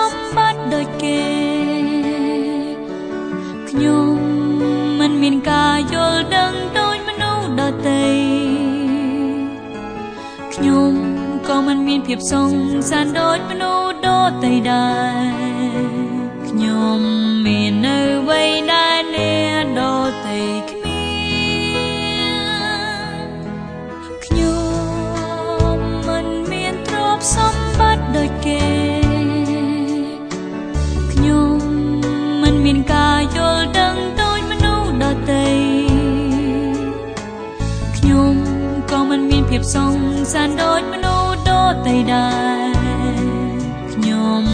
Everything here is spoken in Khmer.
មិនមានទ្រព្យសម្បត្តិដូចគេខ្ញុំមិនមានការយល់ដឹងដូចមនុស្សដទៃខ្ញុំក៏មិនមានភាពសង្សានដូចមនុស្សដទៃដែរខ្ញុំមាននៅអ្វីដែលអ្ន ភាពសង្សានដូចមនុស្សដទៃដែរខ្ញុំ